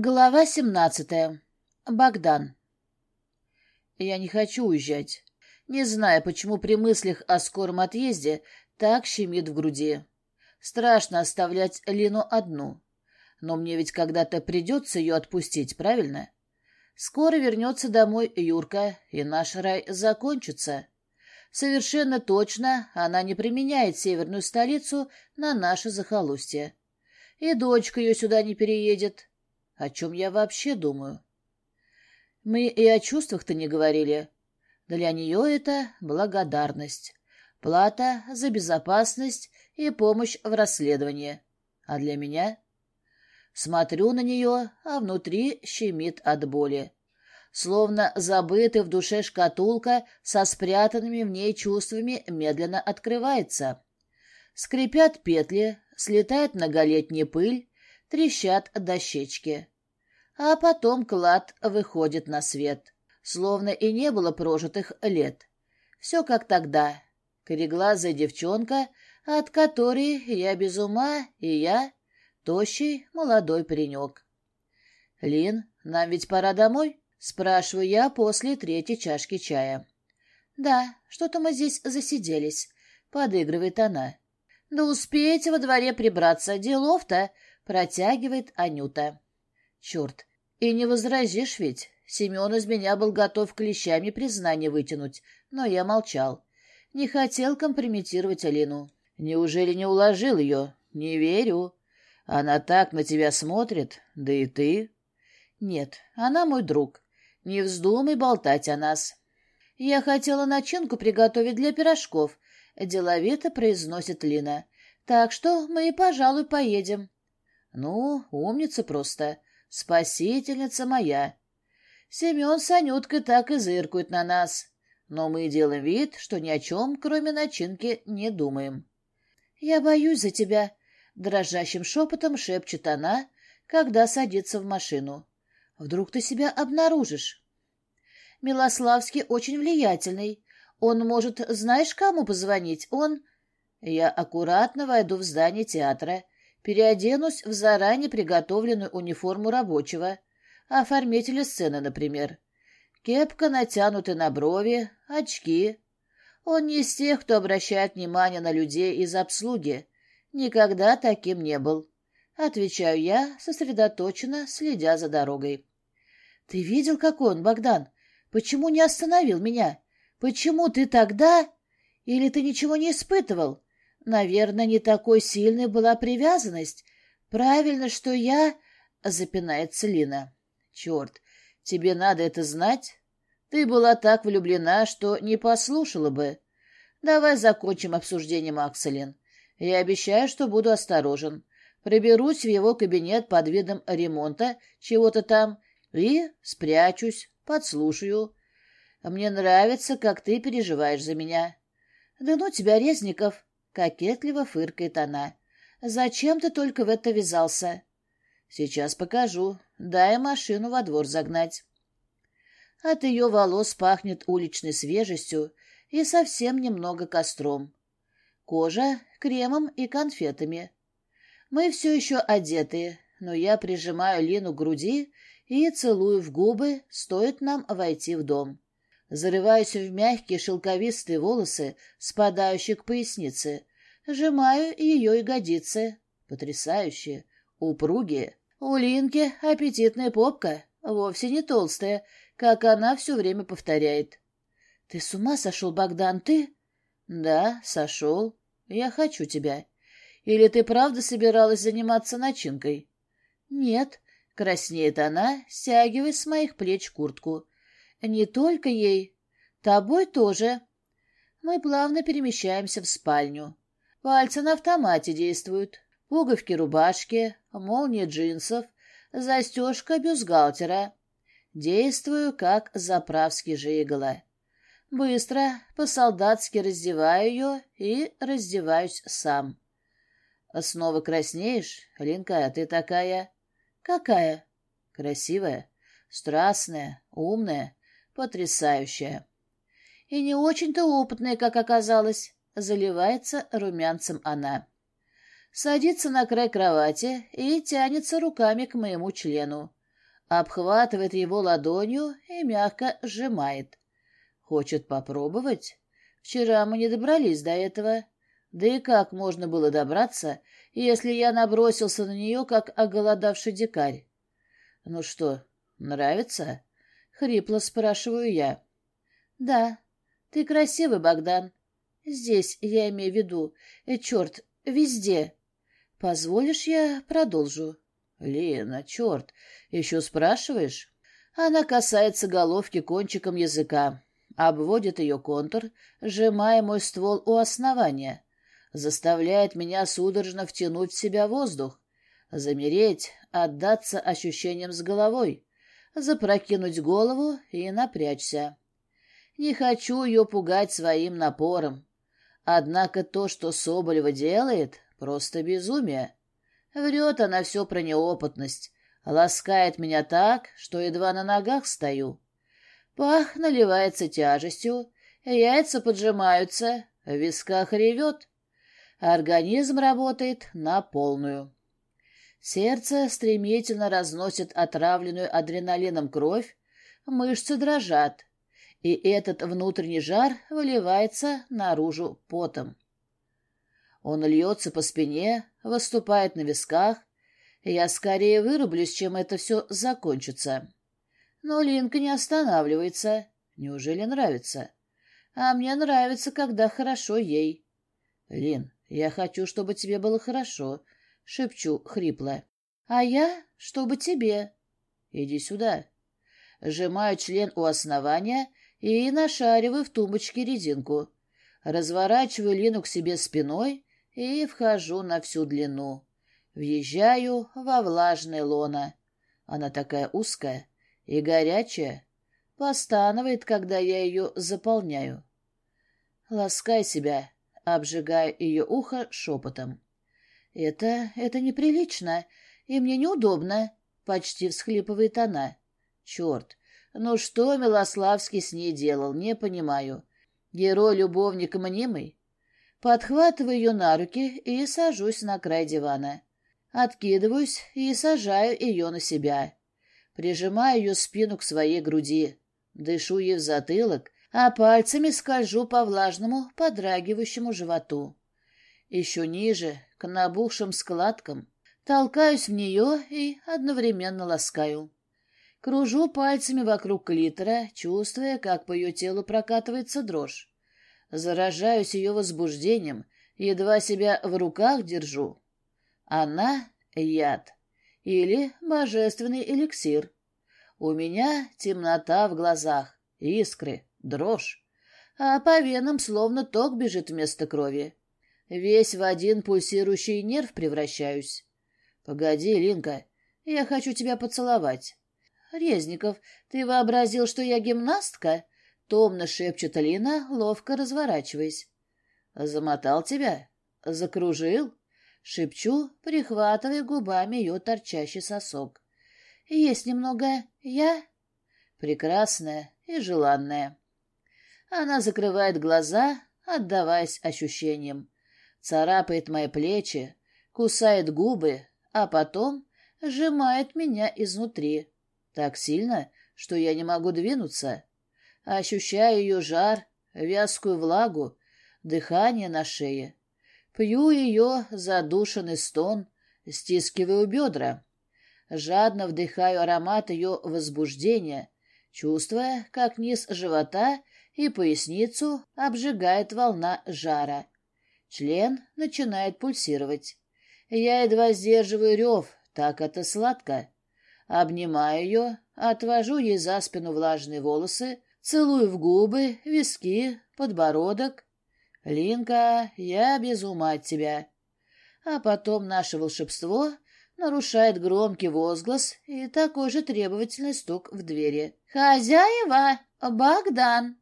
Глава семнадцатая. Богдан. Я не хочу уезжать. Не знаю, почему при мыслях о скором отъезде так щемит в груди. Страшно оставлять Лину одну. Но мне ведь когда-то придется ее отпустить, правильно? Скоро вернется домой Юрка, и наш рай закончится. Совершенно точно она не применяет северную столицу на наше захолустье. И дочка ее сюда не переедет. О чем я вообще думаю? Мы и о чувствах-то не говорили. Для нее это благодарность, плата за безопасность и помощь в расследовании. А для меня? Смотрю на нее, а внутри щемит от боли. Словно забытая в душе шкатулка со спрятанными в ней чувствами медленно открывается. Скрипят петли, слетает многолетняя пыль, трещат дощечки. А потом клад выходит на свет, словно и не было прожитых лет. Все как тогда. Кореглазая девчонка, от которой я без ума, и я — тощий молодой паренек. — Лин, нам ведь пора домой? — спрашиваю я после третьей чашки чая. — Да, что-то мы здесь засиделись, — подыгрывает она. — Да успеете во дворе прибраться, делов-то, Протягивает Анюта. Черт, и не возразишь ведь. Семен из меня был готов клещами признание вытянуть, но я молчал. Не хотел компрометировать Алину. Неужели не уложил ее? Не верю. Она так на тебя смотрит, да и ты. Нет, она мой друг. Не вздумай болтать о нас. Я хотела начинку приготовить для пирожков, деловито произносит Лина. Так что мы, пожалуй, поедем. Ну, умница просто. Спасительница моя. Семен с Анюткой так и зыркают на нас. Но мы делаем вид, что ни о чем, кроме начинки, не думаем. «Я боюсь за тебя», — дрожащим шепотом шепчет она, когда садится в машину. «Вдруг ты себя обнаружишь?» «Милославский очень влиятельный. Он может, знаешь, кому позвонить? Он...» Я аккуратно войду в здание театра Переоденусь в заранее приготовленную униформу рабочего, оформителя сцены, например. Кепка натянута на брови, очки. Он не из тех, кто обращает внимание на людей из обслуги. Никогда таким не был. Отвечаю я, сосредоточенно, следя за дорогой. Ты видел, какой он, Богдан? Почему не остановил меня? Почему ты тогда... Или ты ничего не испытывал? Наверное, не такой сильной была привязанность. Правильно, что я... Запинается Лина. Черт, тебе надо это знать? Ты была так влюблена, что не послушала бы. Давай закончим обсуждение, Макселин. Я обещаю, что буду осторожен. Проберусь в его кабинет под видом ремонта чего-то там и спрячусь, подслушаю. Мне нравится, как ты переживаешь за меня. Да ну тебя, Резников, Кокетливо фыркает она. «Зачем ты только в это вязался?» «Сейчас покажу. Дай машину во двор загнать». От ее волос пахнет уличной свежестью и совсем немного костром. Кожа — кремом и конфетами. Мы все еще одетые, но я прижимаю Лину к груди и целую в губы, стоит нам войти в дом. Зарываюсь в мягкие шелковистые волосы, спадающие к пояснице, Сжимаю ее ягодицы. Потрясающие, упругие. У Линки аппетитная попка, вовсе не толстая, как она все время повторяет. — Ты с ума сошел, Богдан, ты? — Да, сошел. Я хочу тебя. Или ты правда собиралась заниматься начинкой? — Нет, — краснеет она, стягивая с моих плеч куртку. — Не только ей. Тобой тоже. Мы плавно перемещаемся в спальню. Пальцы на автомате действуют. Пуговки рубашки, молния джинсов, застежка бюстгальтера. Действую, как заправский жигало. Быстро, по-солдатски раздеваю ее и раздеваюсь сам. Снова краснеешь? Линка, ты такая... Какая? Красивая, страстная, умная, потрясающая. И не очень-то опытная, как оказалось. Заливается румянцем она. Садится на край кровати и тянется руками к моему члену. обхватывает его ладонью и мягко сжимает. Хочет попробовать? Вчера мы не добрались до этого. Да и как можно было добраться, если я набросился на нее, как оголодавший дикарь? Ну что, нравится? Хрипло спрашиваю я. Да, ты красивый, Богдан. Здесь, я имею в виду. Э, черт, везде. Позволишь, я продолжу? Лена, черт, еще спрашиваешь? Она касается головки кончиком языка, обводит ее контур, сжимая мой ствол у основания, заставляет меня судорожно втянуть в себя воздух, замереть, отдаться ощущениям с головой, запрокинуть голову и напрячься. Не хочу ее пугать своим напором. Однако то, что Соболева делает, просто безумие. Врет она все про неопытность, ласкает меня так, что едва на ногах стою. Пах наливается тяжестью, яйца поджимаются, в висках ревет. Организм работает на полную. Сердце стремительно разносит отравленную адреналином кровь, мышцы дрожат, и этот внутренний жар выливается наружу потом. Он льется по спине, выступает на висках. Я скорее вырублюсь, чем это все закончится. Но Линка не останавливается. Неужели нравится? А мне нравится, когда хорошо ей. Лин, я хочу, чтобы тебе было хорошо, шепчу хрипло. А я, чтобы тебе. Иди сюда. Сжимаю член у основания и нашариваю в тумбочке резинку. Разворачиваю Лину к себе спиной и вхожу на всю длину. Въезжаю во влажное лоно. Она такая узкая и горячая, постанывает, когда я ее заполняю. Ласкай себя, обжигая ее ухо шепотом. «Это... это неприлично, и мне неудобно», — почти всхлипывает она. «Черт, ну что Милославский с ней делал, не понимаю. Герой-любовник мнимый? Подхватываю ее на руки и сажусь на край дивана. Откидываюсь и сажаю ее на себя. Прижимаю ее спину к своей груди. Дышу ей в затылок, а пальцами скольжу по влажному, подрагивающему животу. Еще ниже, к набухшим складкам, толкаюсь в нее и одновременно ласкаю. Кружу пальцами вокруг клитора, чувствуя, как по ее телу прокатывается дрожь. Заражаюсь ее возбуждением, едва себя в руках держу. Она — яд. Или божественный эликсир. У меня темнота в глазах, искры, дрожь. А по венам словно ток бежит вместо крови. Весь в один пульсирующий нерв превращаюсь. Погоди, Линка, я хочу тебя поцеловать. Резников, ты вообразил, что я гимнастка? Томно шепчет Алина, ловко разворачиваясь. Замотал тебя? Закружил? Шепчу, прихватывая губами ее торчащий сосок. Есть немного я? Прекрасная и желанная. Она закрывает глаза, отдаваясь ощущениям. Царапает мои плечи, кусает губы, а потом сжимает меня изнутри. Так сильно, что я не могу двинуться ощущаю ее жар, вязкую влагу, дыхание на шее. Пью ее задушенный стон, стискиваю бедра. Жадно вдыхаю аромат ее возбуждения, чувствуя, как низ живота и поясницу обжигает волна жара. Член начинает пульсировать. Я едва сдерживаю рев, так это сладко. Обнимаю ее, отвожу ей за спину влажные волосы, Целую в губы, виски, подбородок. Линка, я без ума от тебя. А потом наше волшебство нарушает громкий возглас и такой же требовательный стук в двери. «Хозяева! Богдан!»